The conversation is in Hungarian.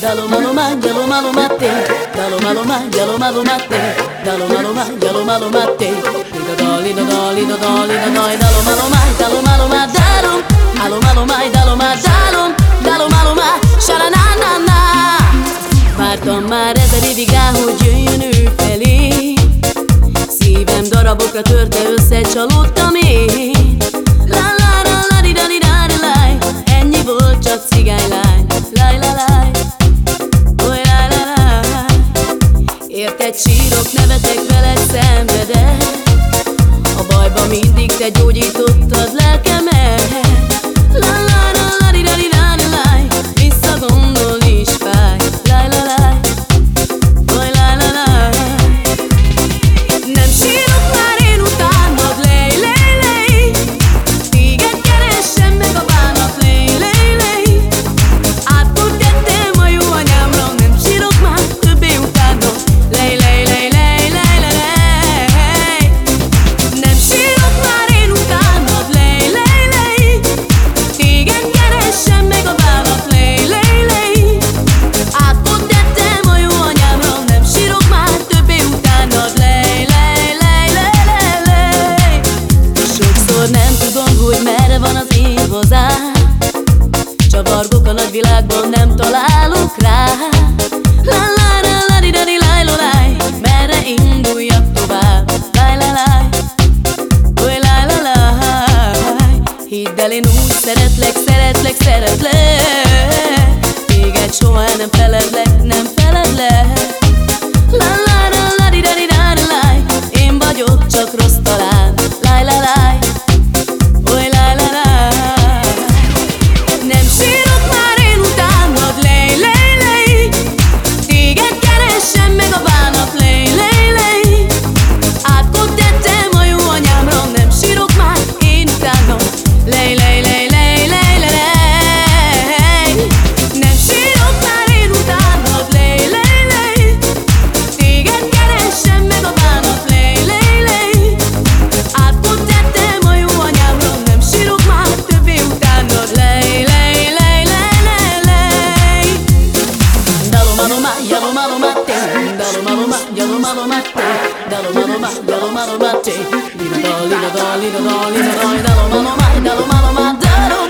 Dalo malo ma, dalo malo mate, dalo malo ma, dalo malo mate, dalo malo ma, dalo malo mate. Lido do, lido do, lido do, lido do, dalo malo ma, dalo malo ma, dalo, malo malo ma, dalo ma, dalo, dalo malo ma, shara na na na. Vártam már ezer évig áll, hogy jöjjön ő felé. Szívem darabokra törte össze, csalódtam én. La la la la di da di da di Ennyi volt csak cigánylány Sírok, nevetek veled szenvedek. A bajba mindig te gyógyítottad lelkemet hogy merre van az hazám Csavargok a nagyvilágban, nem találok rá. La la la la di da di láj, lo, láj Merre induljak tovább. Láj, láj, láj Oly láj, láj, láj Hidd el, én úgy szeretlek, szeretlek, szeretlek. Téged soha nem feledlek Dalo